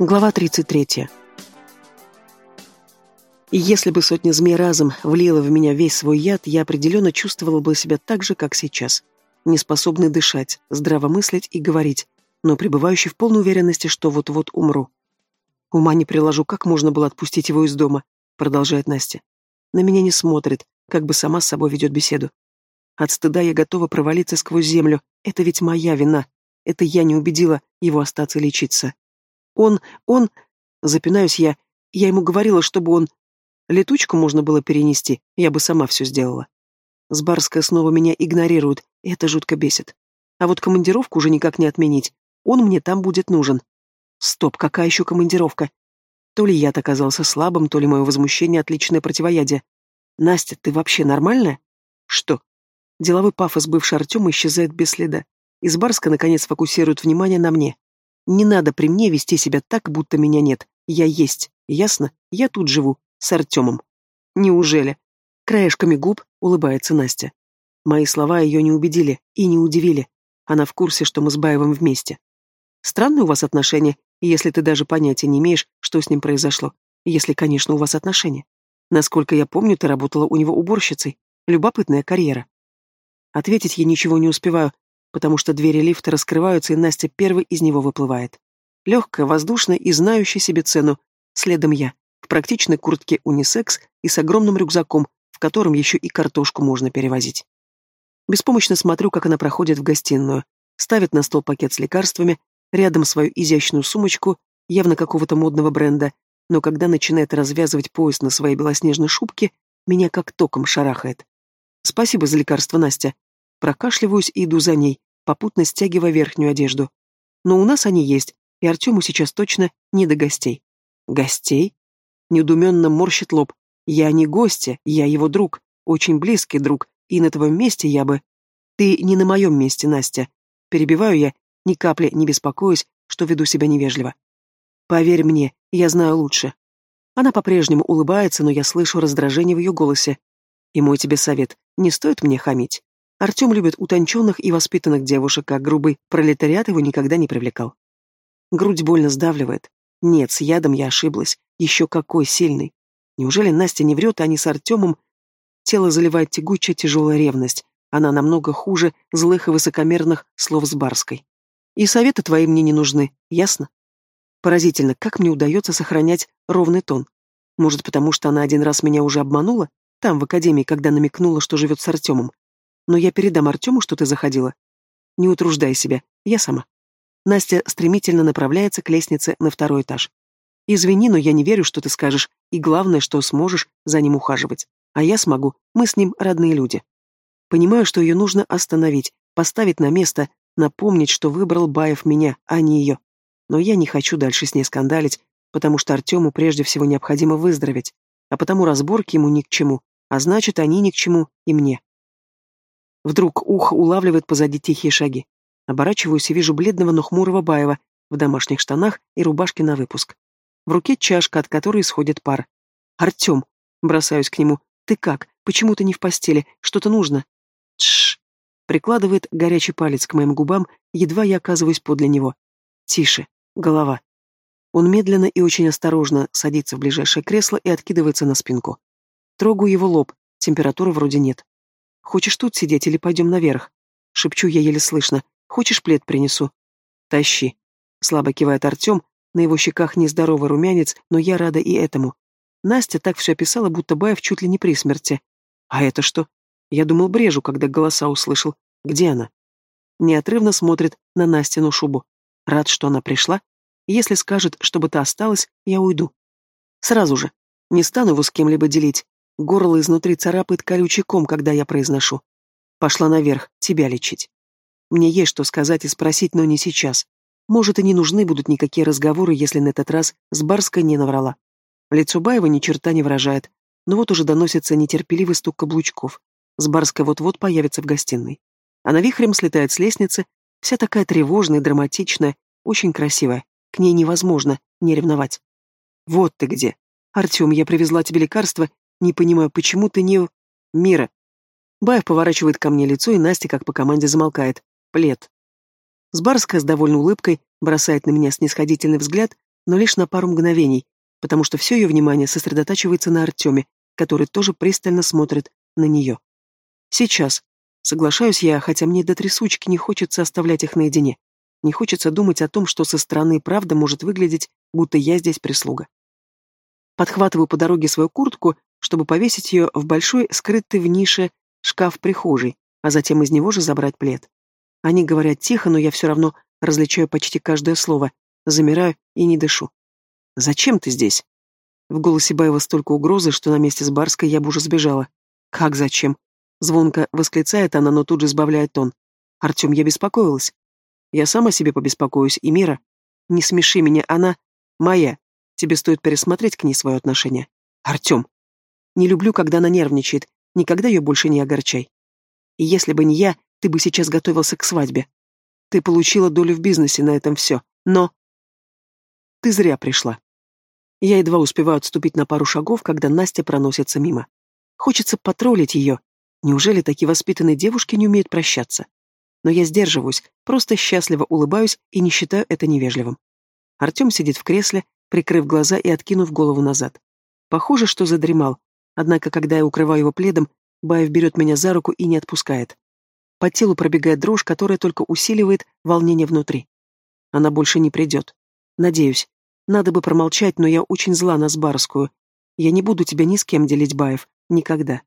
Глава 33. И если бы сотня змей разом влила в меня весь свой яд, я определенно чувствовала бы себя так же, как сейчас. Неспособный дышать, здраво мыслить и говорить, но пребывающий в полной уверенности, что вот-вот умру. Ума не приложу, как можно было отпустить его из дома, продолжает Настя. На меня не смотрит, как бы сама с собой ведет беседу. От стыда я готова провалиться сквозь землю. Это ведь моя вина. Это я не убедила его остаться лечиться. Он, он... Запинаюсь я. Я ему говорила, чтобы он... Летучку можно было перенести, я бы сама все сделала. Сбарская снова меня игнорирует, и это жутко бесит. А вот командировку уже никак не отменить. Он мне там будет нужен. Стоп, какая еще командировка? То ли яд оказался слабым, то ли мое возмущение отличное противоядие. Настя, ты вообще нормальная? Что? Деловой пафос бывший Артема исчезает без следа. Избарска, наконец, фокусирует внимание на мне. Не надо при мне вести себя так, будто меня нет. Я есть. Ясно? Я тут живу. С Артемом. Неужели? Краешками губ улыбается Настя. Мои слова ее не убедили и не удивили. Она в курсе, что мы с Баевым вместе. Странные у вас отношения, если ты даже понятия не имеешь, что с ним произошло. Если, конечно, у вас отношения. Насколько я помню, ты работала у него уборщицей. Любопытная карьера. Ответить я ничего не успеваю, потому что двери лифта раскрываются, и Настя первой из него выплывает. Легкая, воздушная и знающая себе цену. Следом я, в практичной куртке унисекс и с огромным рюкзаком, в котором еще и картошку можно перевозить. Беспомощно смотрю, как она проходит в гостиную, ставит на стол пакет с лекарствами, рядом свою изящную сумочку, явно какого-то модного бренда, но когда начинает развязывать пояс на своей белоснежной шубке, меня как током шарахает. Спасибо за лекарство, Настя. Прокашливаюсь и иду за ней, попутно стягивая верхнюю одежду. Но у нас они есть, и Артему сейчас точно не до гостей. Гостей? Недуменно морщит лоб. Я не гостья, я его друг, очень близкий друг, и на твоем месте я бы... Ты не на моем месте, Настя. Перебиваю я, ни капли не беспокоюсь, что веду себя невежливо. Поверь мне, я знаю лучше. Она по-прежнему улыбается, но я слышу раздражение в ее голосе. И мой тебе совет, не стоит мне хамить. Артем любит утонченных и воспитанных девушек, а грубый пролетариат его никогда не привлекал. Грудь больно сдавливает. Нет, с ядом я ошиблась. Еще какой сильный. Неужели Настя не врет, а они с Артемом... Тело заливает тягучая тяжелая ревность. Она намного хуже злых и высокомерных слов с Барской. И советы твои мне не нужны, ясно? Поразительно, как мне удается сохранять ровный тон. Может, потому что она один раз меня уже обманула? Там, в академии, когда намекнула, что живет с Артемом. Но я передам Артему, что ты заходила. Не утруждай себя, я сама. Настя стремительно направляется к лестнице на второй этаж. Извини, но я не верю, что ты скажешь, и главное, что сможешь за ним ухаживать. А я смогу, мы с ним родные люди. Понимаю, что ее нужно остановить, поставить на место, напомнить, что выбрал Баев меня, а не ее. Но я не хочу дальше с ней скандалить, потому что Артему прежде всего необходимо выздороветь, а потому разборки ему ни к чему, а значит, они ни к чему и мне. Вдруг ухо улавливает позади тихие шаги. Оборачиваюсь и вижу бледного, но хмурого Баева в домашних штанах и рубашке на выпуск. В руке чашка, от которой исходит пар. «Артем!» Бросаюсь к нему. «Ты как? Почему ты не в постели? Что-то нужно?» «Тш!» Прикладывает горячий палец к моим губам, едва я оказываюсь подле него. «Тише. Голова». Он медленно и очень осторожно садится в ближайшее кресло и откидывается на спинку. Трогаю его лоб, температуры вроде нет. Хочешь тут сидеть или пойдем наверх? Шепчу я еле слышно. Хочешь плед принесу? Тащи. Слабо кивает Артем, на его щеках нездоровый румянец, но я рада и этому. Настя так все описала, будто Баев чуть ли не при смерти. А это что? Я думал, брежу, когда голоса услышал. Где она? Неотрывно смотрит на Настину шубу. Рад, что она пришла. Если скажет, чтобы ты осталась, я уйду. Сразу же. Не стану его с кем-либо делить. Горло изнутри царапает колючий ком, когда я произношу. Пошла наверх, тебя лечить. Мне есть что сказать и спросить, но не сейчас. Может, и не нужны будут никакие разговоры, если на этот раз с Барской не наврала. Лицо Баева ни черта не выражает, но вот уже доносится нетерпеливый стук каблучков. С Барской вот-вот появится в гостиной. Она вихрем слетает с лестницы, вся такая тревожная, драматичная, очень красивая. К ней невозможно не ревновать. «Вот ты где! Артем, я привезла тебе лекарство не понимаю, почему ты не... Мира. Баев поворачивает ко мне лицо, и Настя, как по команде, замолкает. Плед. Сбарская с довольной улыбкой бросает на меня снисходительный взгляд, но лишь на пару мгновений, потому что все ее внимание сосредотачивается на Артеме, который тоже пристально смотрит на нее. Сейчас. Соглашаюсь я, хотя мне до трясучки не хочется оставлять их наедине. Не хочется думать о том, что со стороны правда может выглядеть, будто я здесь прислуга. Подхватываю по дороге свою куртку, чтобы повесить ее в большой, скрытый в нише, шкаф прихожей, а затем из него же забрать плед. Они говорят тихо, но я все равно различаю почти каждое слово, замираю и не дышу. «Зачем ты здесь?» В голосе Баева столько угрозы, что на месте с Барской я бы уже сбежала. «Как зачем?» Звонко восклицает она, но тут же сбавляет тон. «Артем, я беспокоилась. Я сама себе побеспокоюсь, и Мира. Не смеши меня, она моя. Тебе стоит пересмотреть к ней свое отношение. Артем. Не люблю, когда она нервничает. Никогда ее больше не огорчай. И если бы не я, ты бы сейчас готовился к свадьбе. Ты получила долю в бизнесе, на этом все. Но... Ты зря пришла. Я едва успеваю отступить на пару шагов, когда Настя проносится мимо. Хочется потроллить ее. Неужели такие воспитанные девушки не умеют прощаться? Но я сдерживаюсь, просто счастливо улыбаюсь и не считаю это невежливым. Артем сидит в кресле, прикрыв глаза и откинув голову назад. Похоже, что задремал, однако, когда я укрываю его пледом, Баев берет меня за руку и не отпускает. По телу пробегает дрожь, которая только усиливает волнение внутри. Она больше не придет. Надеюсь. Надо бы промолчать, но я очень зла на Сбарскую. Я не буду тебя ни с кем делить, Баев. Никогда.